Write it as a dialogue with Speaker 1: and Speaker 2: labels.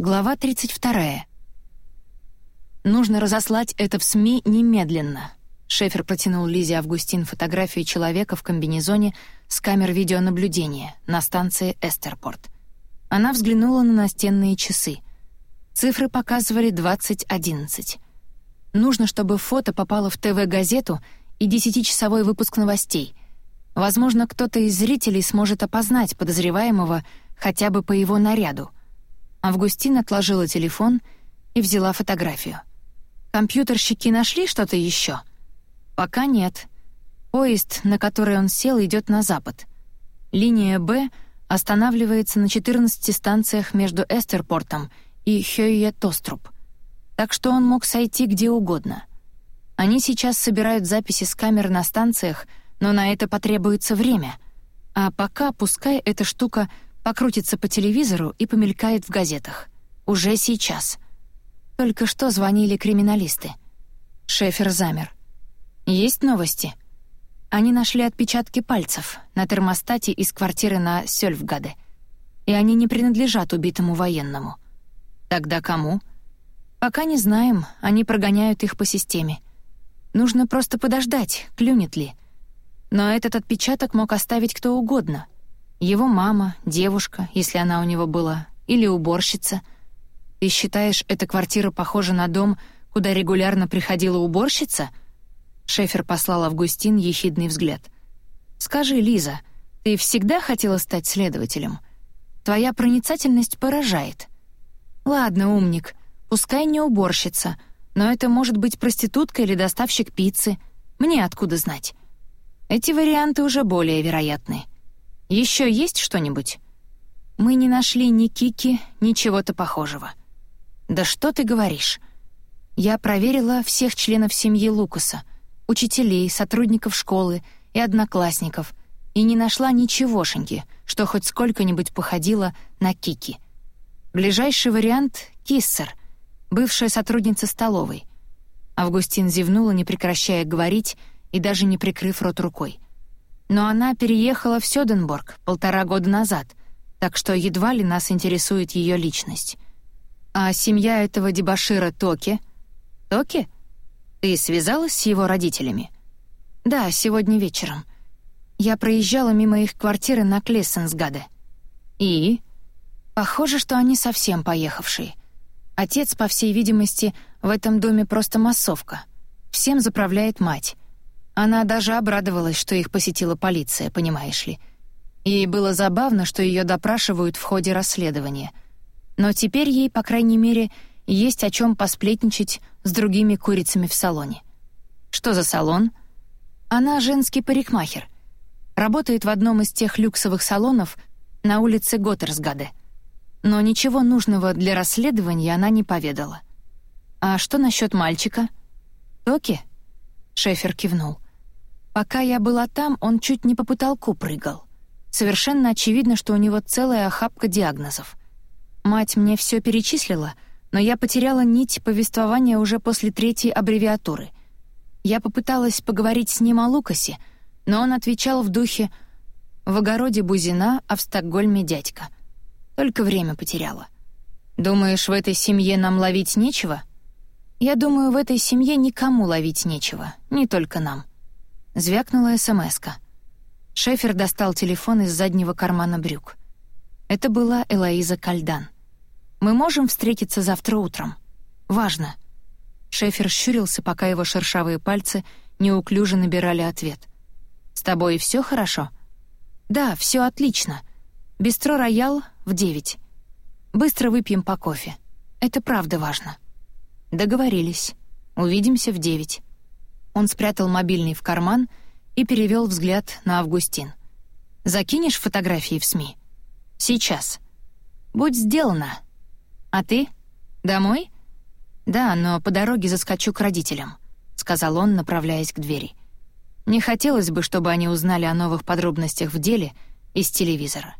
Speaker 1: Глава 32. Нужно разослать это в СМИ немедленно. Шефер протянул Лизе Августин фотографию человека в комбинезоне с камер видеонаблюдения на станции Эстерпорт. Она взглянула на настенные часы. Цифры показывали 20.11. Нужно, чтобы фото попало в ТВ-газету и десятичасовой выпуск новостей. Возможно, кто-то из зрителей сможет опознать подозреваемого хотя бы по его наряду — Августина отложила телефон и взяла фотографию. «Компьютерщики нашли что-то еще?» «Пока нет. Поезд, на который он сел, идет на запад. Линия «Б» останавливается на 14 станциях между Эстерпортом и Хёйе-Тоструб. Так что он мог сойти где угодно. Они сейчас собирают записи с камер на станциях, но на это потребуется время. А пока пускай эта штука — покрутится по телевизору и помелькает в газетах. Уже сейчас. Только что звонили криминалисты. Шефер замер. «Есть новости?» Они нашли отпечатки пальцев на термостате из квартиры на Сёльфгаде. И они не принадлежат убитому военному. Тогда кому? Пока не знаем, они прогоняют их по системе. Нужно просто подождать, клюнет ли. Но этот отпечаток мог оставить кто угодно — его мама, девушка, если она у него была, или уборщица. Ты считаешь, эта квартира похожа на дом, куда регулярно приходила уборщица? Шефер послал Августин ехидный взгляд. Скажи, Лиза, ты всегда хотела стать следователем? Твоя проницательность поражает. Ладно, умник, пускай не уборщица, но это может быть проститутка или доставщик пиццы. Мне откуда знать? Эти варианты уже более вероятны. Еще есть что-нибудь?» «Мы не нашли ни Кики, ни чего-то похожего». «Да что ты говоришь?» Я проверила всех членов семьи Лукаса, учителей, сотрудников школы и одноклассников, и не нашла ничегошеньки, что хоть сколько-нибудь походило на Кики. Ближайший вариант — Киссер, бывшая сотрудница столовой. Августин зевнула, не прекращая говорить и даже не прикрыв рот рукой но она переехала в Сёденборг полтора года назад, так что едва ли нас интересует ее личность. А семья этого дебошира Токи? Токи? Ты связалась с его родителями? Да, сегодня вечером. Я проезжала мимо их квартиры на Клессенсгаде. И? Похоже, что они совсем поехавшие. Отец, по всей видимости, в этом доме просто массовка. Всем заправляет мать. Она даже обрадовалась, что их посетила полиция, понимаешь ли. Ей было забавно, что ее допрашивают в ходе расследования. Но теперь ей, по крайней мере, есть о чем посплетничать с другими курицами в салоне. Что за салон? Она женский парикмахер. Работает в одном из тех люксовых салонов на улице Готтерсгаде. Но ничего нужного для расследования она не поведала. «А что насчет мальчика?» «Токи?» Шефер кивнул. Пока я была там, он чуть не по потолку прыгал. Совершенно очевидно, что у него целая охапка диагнозов. Мать мне все перечислила, но я потеряла нить повествования уже после третьей аббревиатуры. Я попыталась поговорить с ним о Лукасе, но он отвечал в духе «В огороде Бузина, а в Стокгольме дядька». Только время потеряла. «Думаешь, в этой семье нам ловить нечего?» «Я думаю, в этой семье никому ловить нечего, не только нам». Звякнула СМСка. Шефер достал телефон из заднего кармана брюк. Это была Элоиза Кальдан. «Мы можем встретиться завтра утром? Важно». Шефер щурился, пока его шершавые пальцы неуклюже набирали ответ. «С тобой все хорошо?» «Да, все отлично. Бистро «Роял» в девять. Быстро выпьем по кофе. Это правда важно». «Договорились. Увидимся в девять». Он спрятал мобильный в карман и перевел взгляд на Августин. «Закинешь фотографии в СМИ?» «Сейчас». «Будь сделано». «А ты? Домой?» «Да, но по дороге заскочу к родителям», — сказал он, направляясь к двери. «Не хотелось бы, чтобы они узнали о новых подробностях в деле из телевизора».